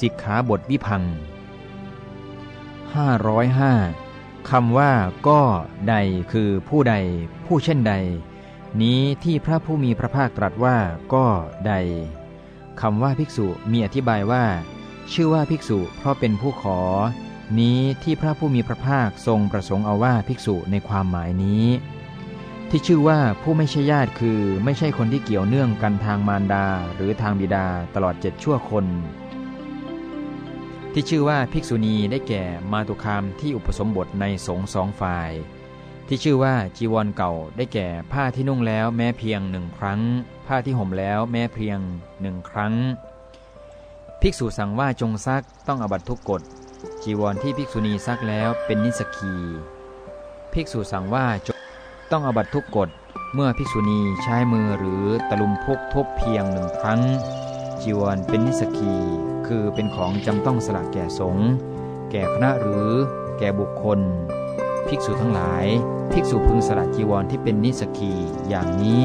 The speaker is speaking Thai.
สิกขาบทวิพัง505คำว่าก็ใดคือผู้ใด ผู้เช่นใด นี้ที่พระผู้มีพระภาคตรัสว่าก็ใดคำว่าภิกษุมีอธิบายว่า ชื่อว่าภิกษุเพราะเป็นผู้ขอ นี้ที่พระผู้มีพระภาคทรงประสงค์เอาว่าภิกษุในความหมายนี้ ที่ชื่อว่าผู้ไม่ใช่ญาติคือไม่ใช่คนที่เกี่ยวเนื่องกันทางมารดาหรือทางบิดาตลอดเจ็ดชั่วคน ที่ชื่อว่าภิกษุณีได้แก่มาตุคามที่อุปสมบทในสงสองฝ่าย ที่ชื่อว่าจีวรเก่าได้แก่ผ้าที่นุ่งแล้วแม้เพียงหนึ่งครั้ง ผ้าที่ห่มแล้วแม้เพียงหนึ่งครั้ง ภิกษุสั่งว่าจงซักต้องอบัตทุกกฎจีวรที่ภิกษุณีซักแล้วเป็นนิสกีภิกษุสั่งว่าจงต้องอบัตทุกกฎเมื่อภิกษุณีใช้มือหรือตะลุมพกทบเพียงหนึ่งครั้งจีวรเป็นนิสกี คือเป็นของจำต้องสละแก่สงฆ์แก่คณะหรือแก่บุคคล ภิกษุทั้งหลาย ภิกษุพึงสละจีวรที่เป็นนิสกีอย่างนี้